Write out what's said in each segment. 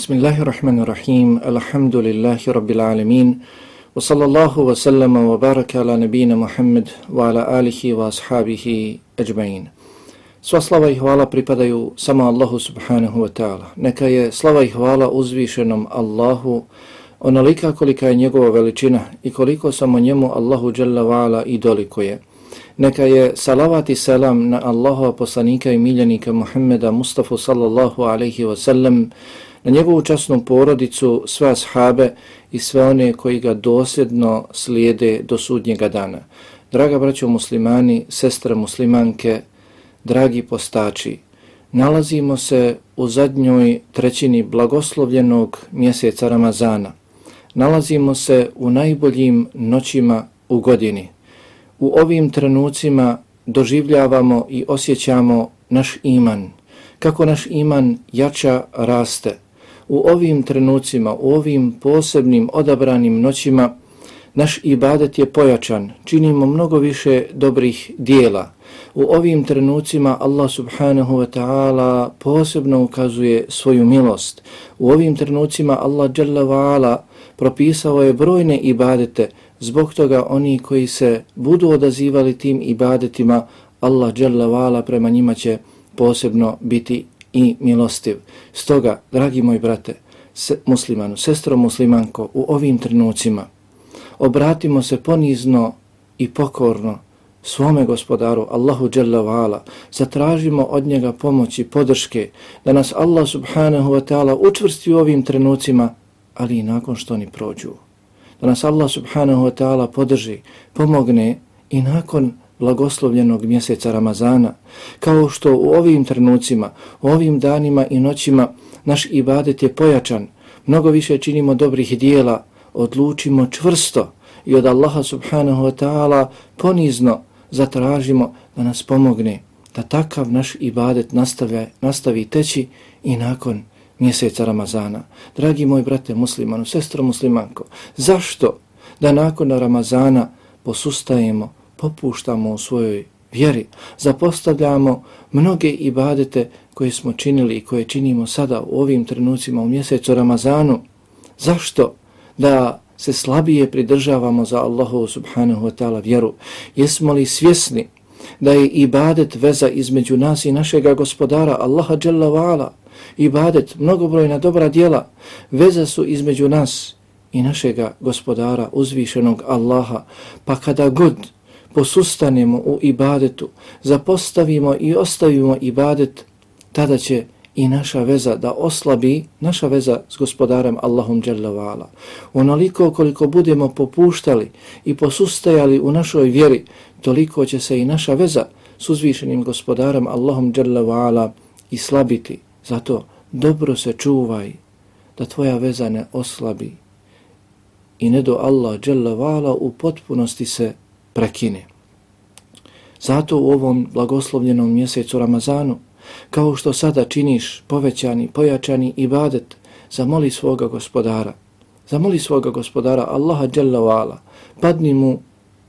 Bismillahirrahmanirrahim. Alhamdulillahi rabbil alamin. Wa sallallahu wa sallama wa baraka ala nabina Muhammad wa ala alihi wa ashabihi ajma'in. Sva slava i hvala pripadaju samo Allahu subhanahu wa ta'ala. Neka je slava i hvala uzvišenom Allahu onolika kolika je njegova veličina i koliko samo njemu Allahu jalla wa ala i je. Neka je salavat i selam na Allahova poslanika i miljenika Muhammeda Mustafa sallallahu alaihi wa sallam, na njegovu časnu porodicu, sve ashabe i sve one koji ga dosljedno slijede do sudnjega dana. Draga braćo muslimani, sestre muslimanke, dragi postači, nalazimo se u zadnjoj trećini blagoslovljenog mjeseca Ramazana. Nalazimo se u najboljim noćima u godini. U ovim trenucima doživljavamo i osjećamo naš iman, kako naš iman jača raste, u ovim trenucima, u ovim posebnim odabranim noćima, naš ibadet je pojačan, činimo mnogo više dobrih dijela. U ovim trenucima Allah subhanahu wa ta'ala posebno ukazuje svoju milost. U ovim trenucima Allah jalla wa ala propisao je brojne ibadete, zbog toga oni koji se budu odazivali tim ibadetima, Allah jalla wa ala prema njima će posebno biti i milostiv. Stoga, dragi moji brate, se, muslimanu, sestro muslimanko, u ovim trenucima obratimo se ponizno i pokorno svome gospodaru, Allahu Jalla wa'ala, zatražimo od njega pomoći, i podrške, da nas Allah subhanahu wa ta'ala učvrsti u ovim trenucima, ali i nakon što oni prođu. Da nas Allah subhanahu wa ta'ala podrži, pomogne i nakon blagoslovljenog mjeseca Ramazana, kao što u ovim trenucima, u ovim danima i noćima naš ibadet je pojačan, mnogo više činimo dobrih dijela, odlučimo čvrsto i od Allaha subhanahu wa ta'ala ponizno zatražimo da nas pomogne, da takav naš ibadet nastavi, nastavi teći i nakon mjeseca Ramazana. Dragi moj brate muslimanu, sestro muslimanko, zašto da nakon Ramazana posustajemo, popuštamo u svojoj vjeri, zapostavljamo mnoge ibadete koje smo činili i koje činimo sada u ovim trenucima u mjesecu Ramazanu. Zašto da se slabije pridržavamo za Allahu subhanahu wa ta'ala vjeru? Jesmo li svjesni da je ibadet veza između nas i našega gospodara Allaha jalla wa'ala? Ibadet, mnogobrojna dobra dijela, veza su između nas i našega gospodara uzvišenog Allaha. Pa kada god posustanemo u ibadetu, zapostavimo i ostavimo ibadet, tada će i naša veza da oslabi, naša veza s gospodarem Allahom Jalla. Onoliko koliko budemo popuštali i posustajali u našoj vjeri, toliko će se i naša veza s uzvišenim gospodarem Allahom Jalla i slabiti. Zato dobro se čuvaj da tvoja veza ne oslabi i ne do Allah Jalla u potpunosti se prekine. Zato u ovom blagoslovljenom mjesecu Ramazanu, kao što sada činiš povećani, pojačani ibadet, zamoli svoga gospodara, zamoli svoga gospodara Allaha Jalla wa'ala, padni mu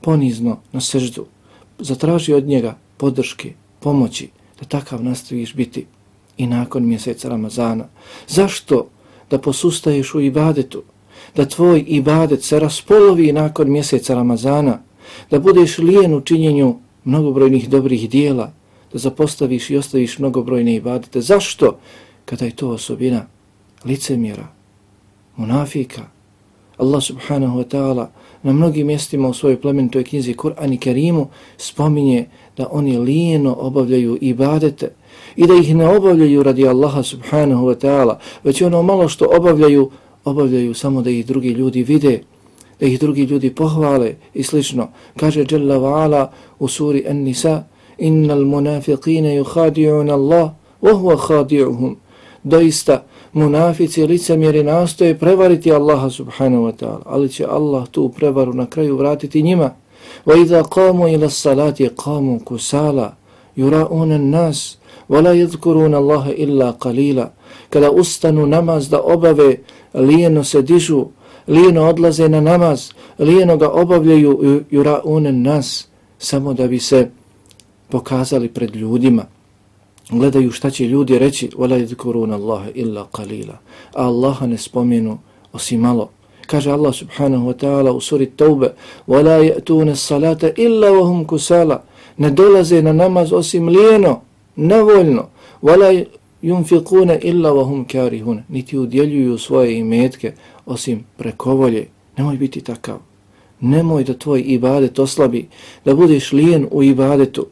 ponizno na seždu, zatraži od njega podrške, pomoći, da takav nastaviš biti i nakon mjeseca Ramazana. Zašto da posustaješ u ibadetu, da tvoj ibadet se raspolovi nakon mjeseca Ramazana, da budeš lijen u činjenju mnogobrojnih dobrih dijela, da zapostaviš i ostaviš mnogobrojne ibadete. Zašto? Kada je to osobina licemjera, munafika. Allah subhanahu wa ta'ala na mnogim mjestima u svojoj plemenitoj knjizi Kur'an i Kerimu spominje da oni lijeno obavljaju ibadete i da ih ne obavljaju radi Allaha subhanahu wa ta'ala, već ono malo što obavljaju, obavljaju samo da ih drugi ljudi vide, da ih drugi ljudi pohvale i slično. Kaže Jalla wa'ala u suri An-Nisa Innal munafiqine yuhadi'un Allah wa huwa khadi'uhum. Doista munafici licemjeri nastoje prevariti Allaha subhanahu wa ta'ala, ali će Allah tu prevaru na kraju vratiti njima. Wa idha qamu ila salati qamu kusala yura'una an-nas wa la yadhkuruna Allaha illa qalila. Kada ustanu namaz da obave, lijeno se dižu, lijeno odlaze na namaz, lijeno ga obavljaju jura unen nas, samo da bi se pokazali pred ljudima. gledaju šta će ljudi reći وَلَا يَذْكُرُونَ اللَّهَ إِلَّا قَلِيلًا a Allaha ne spomenu osim malo kaže Allah subhanahu wa ta'ala u suri Taube وَلَا يَأْتُونَ الصَّلَاةَ إِلَّا وَهُمْ كُسَالًا ne dolaze na namaz osim lijeno, nevoljno وَلَا يُنْفِقُونَ إِلَّا وَهُمْ كَارِهُونَ niti udjeljuju svoje imetke osim prekovolje nemoj biti takav nemoj da tvoj ibadet oslabi da budeš lijen u ibadetu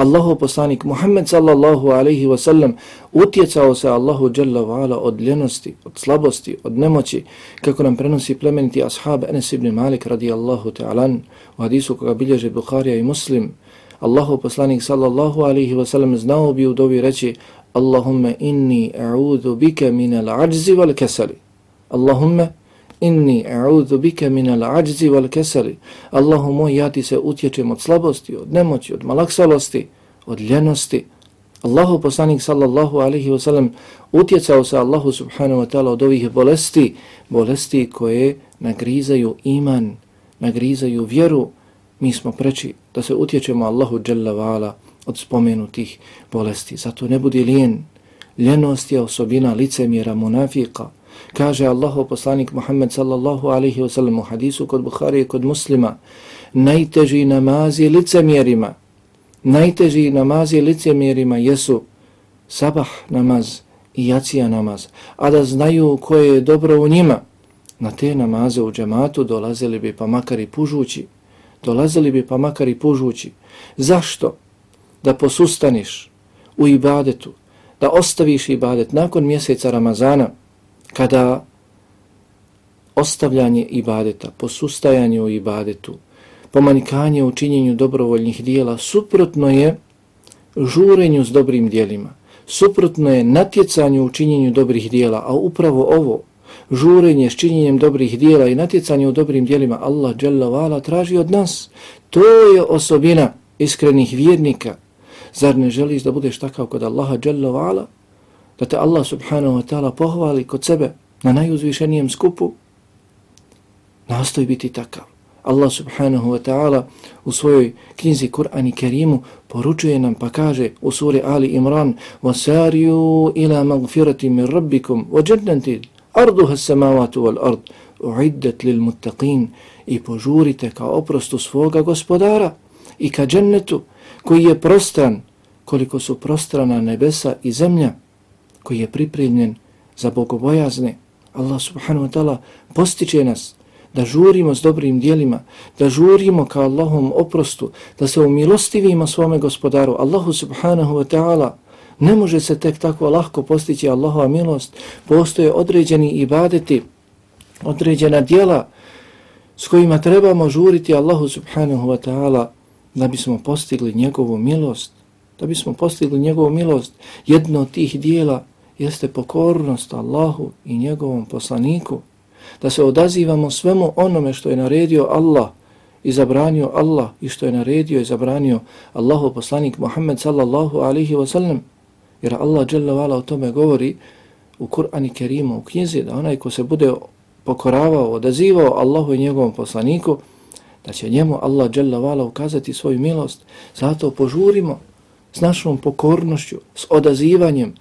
Allahu poslanik Muhammed sallallahu alaihi wa sallam utjecao se Allahu jalla wa'ala od ljenosti, od slabosti, od nemoći, kako nam prenosi plemeniti ashab Enes ibn Malik radijallahu ta'alan u hadisu koga bilježe Bukharija i Muslim. Allahu poslanik sallallahu alaihi wa sallam znao bi u dobi reći Allahumma inni a'udhu bika min al-ajzi wal kesali. Allahumma inni a'udhu bika min al-ajzi wal kasali. Allahu moj ja ti se utječem od slabosti od nemoći od malaksalosti od ljenosti. Allahu poslanik sallallahu alaihi wasallam utjecao se Allahu subhanahu wa ta'ala od ovih bolesti bolesti koje nagrizaju iman nagrizaju vjeru. Mi smo preči da se utječemo Allahu jalla vala od spomenutih bolesti. Zato ne budi lijen. Ljenost je osobina licemjera munafika Kaže Allahu poslanik Muhammed sallallahu alaihi wasallam u hadisu kod Bukhari i kod muslima, najteži namazi licemjerima, najteži namazi licemjerima jesu sabah namaz i jacija namaz, a da znaju koje je dobro u njima, na te namaze u džematu dolazili bi pa makar i pužući, dolazili bi pa makar i pužući. Zašto? Da posustaniš u ibadetu, da ostaviš ibadet nakon mjeseca Ramazana, kada ostavljanje ibadeta, posustajanje u ibadetu, pomanikanje u činjenju dobrovoljnih dijela, suprotno je žurenju s dobrim dijelima, suprotno je natjecanju u činjenju dobrih dijela, a upravo ovo, žurenje s činjenjem dobrih dijela i natjecanje u dobrim dijelima, Allah vala traži od nas. To je osobina iskrenih vjernika. Zar ne želiš da budeš takav kod Allaha vala? da te Allah subhanahu wa ta'ala pohvali kod sebe na najuzvišenijem skupu, nastoj biti takav. Allah subhanahu wa ta'ala u svojoj knjizi Kur'an i Kerimu poručuje nam pa kaže u suri Ali Imran وَسَارِيُوا إِلَى مَغْفِرَةِ مِنْ رَبِّكُمْ وَجَنَّنْتِ أَرْضُهَ السَّمَاوَاتُ وَالْأَرْضُ uiddat lil muttaqin i požurite ka oprostu svoga gospodara i ka džennetu koji je prostran koliko su prostrana nebesa i zemlja koji je pripremljen za bogobojazne. Allah subhanahu wa ta'ala postiče nas da žurimo s dobrim dijelima, da žurimo ka Allahom oprostu, da se umilostivimo svome gospodaru. Allahu subhanahu wa ta'ala ne može se tek tako lahko postići Allahova milost. Postoje određeni ibadeti, određena dijela s kojima trebamo žuriti Allahu subhanahu wa ta'ala da bismo postigli njegovu milost. Da bismo postigli njegovu milost, jedno od tih dijela jeste pokornost Allahu i njegovom poslaniku, da se odazivamo svemu onome što je naredio Allah i zabranio Allah i što je naredio i zabranio Allahu poslanik Muhammed sallallahu alaihi wa sallam, jer Allah dželle o tome govori u Kur'ani Kerimu, u knjizi, da onaj ko se bude pokoravao, odazivao Allahu i njegovom poslaniku, da će njemu Allah dželle ukazati svoju milost, zato požurimo s našom pokornošću, s odazivanjem,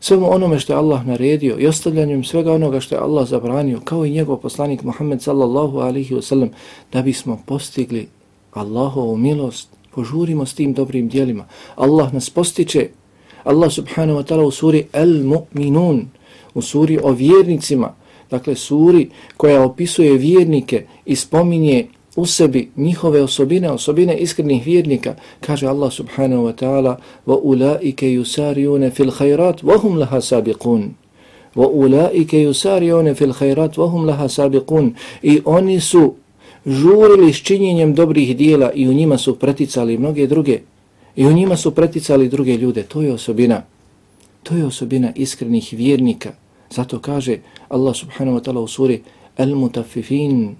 svemu onome što je Allah naredio i ostavljanjem svega onoga što je Allah zabranio, kao i njegov poslanik Muhammed sallallahu alihi wasallam, da bismo postigli Allahovu milost, požurimo s tim dobrim dijelima. Allah nas postiče, Allah subhanahu wa ta'ala u suri Al-Mu'minun, u suri o vjernicima, dakle suri koja opisuje vjernike i spominje u sebi njihove osobine, osobine iskrenih vjernika, kaže Allah subhanahu wa ta'ala وَأُولَٰئِكَ يُسَارِيُونَ فِي الْخَيْرَاتِ وَهُمْ لَهَا سَابِقُونَ وَأُولَٰئِكَ يُسَارِيُونَ فِي الْخَيْرَاتِ وَهُمْ لَهَا سَابِقُونَ I oni su žurili s činjenjem dobrih dijela i u njima su preticali mnoge druge. I u njima su preticali druge ljude. To je osobina. To je osobina iskrenih vjernika. Zato kaže Allah subhanahu wa ta'ala u suri Al-Mutaffifin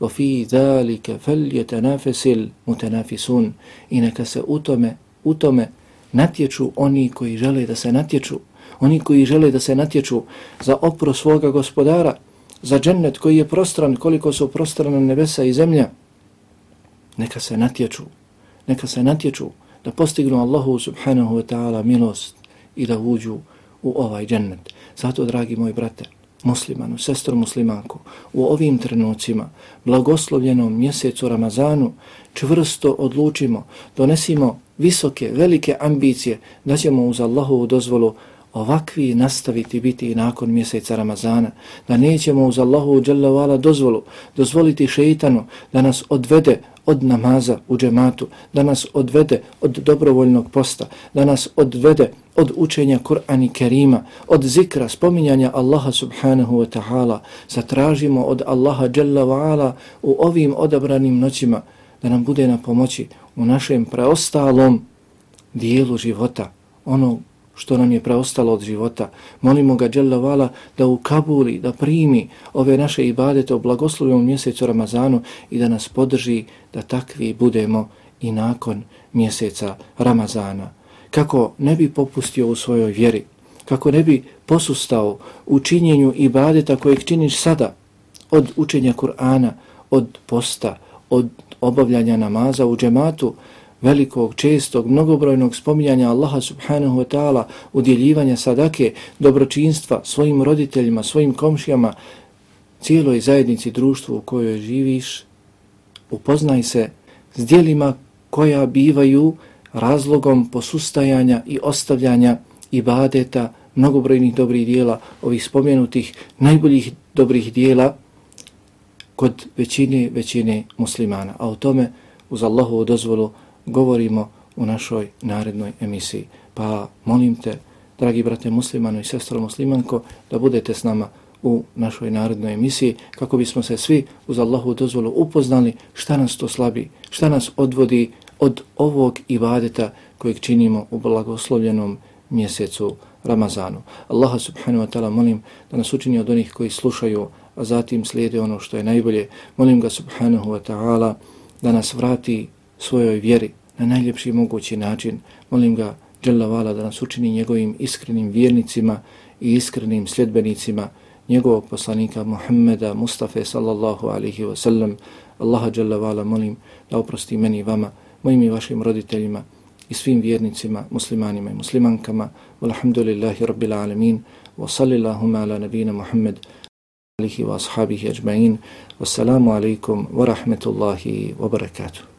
وفي ذلك فليتنافس المتنافسون i neka se u tome, u tome natječu oni koji žele da se natječu, oni koji žele da se natječu za opro svoga gospodara, za džennet koji je prostran koliko su prostrana nebesa i zemlja, neka se natječu, neka se natječu da postignu Allahu subhanahu wa ta'ala milost i da uđu u ovaj džennet. Zato, dragi moji brate, muslimanu, sestru muslimanku, u ovim trenucima, blagoslovljenom mjesecu Ramazanu, čvrsto odlučimo, donesimo visoke, velike ambicije da ćemo uz Allahovu dozvolu ovakvi nastaviti biti i nakon mjeseca Ramazana, da nećemo uz Allahu dželavala dozvolu, dozvoliti šeitanu da nas odvede od namaza u džematu, da nas odvede od dobrovoljnog posta, da nas odvede od učenja Kur'ani Kerima, od zikra, spominjanja Allaha subhanahu wa ta'ala, zatražimo od Allaha dželavala u ovim odabranim noćima da nam bude na pomoći u našem preostalom dijelu života, ono što nam je preostalo od života. Molimo ga Đelavala da u Kabuli, da primi ove naše ibadete u blagoslovnom mjesecu Ramazanu i da nas podrži da takvi budemo i nakon mjeseca Ramazana. Kako ne bi popustio u svojoj vjeri, kako ne bi posustao u činjenju ibadeta kojeg činiš sada, od učenja Kur'ana, od posta, od obavljanja namaza u džematu, velikog, čestog, mnogobrojnog spominjanja Allaha subhanahu wa ta'ala, udjeljivanja sadake, dobročinstva svojim roditeljima, svojim komšijama, cijeloj zajednici društvu u kojoj živiš, upoznaj se s dijelima koja bivaju razlogom posustajanja i ostavljanja ibadeta, mnogobrojnih dobrih dijela, ovih spomenutih najboljih dobrih dijela kod većine, većine muslimana. A o tome, uz Allahovu dozvolu, govorimo u našoj narednoj emisiji. Pa molim te, dragi brate muslimano i sestro muslimanko, da budete s nama u našoj narodnoj emisiji kako bismo se svi uz Allahu dozvolu upoznali šta nas to slabi, šta nas odvodi od ovog ibadeta kojeg činimo u blagoslovljenom mjesecu Ramazanu. Allaha subhanahu wa ta'ala molim da nas učini od onih koji slušaju, a zatim slijede ono što je najbolje. Molim ga subhanahu wa ta'ala da nas vrati svojoj vjeri na najljepši mogući način. Molim ga, Đelavala, da nas učini njegovim iskrenim vjernicima i iskrenim sljedbenicima njegovog poslanika Muhammeda Mustafa sallallahu alihi wasallam. Allaha Đelavala, molim da oprosti meni i vama, mojim i vašim roditeljima i svim vjernicima, muslimanima i muslimankama. Walhamdulillahi rabbil alamin. Wa sallillahuma ala nabina Muhammed alihi wa ashabihi ajma'in. Wassalamu alaikum wa rahmetullahi wa barakatuh.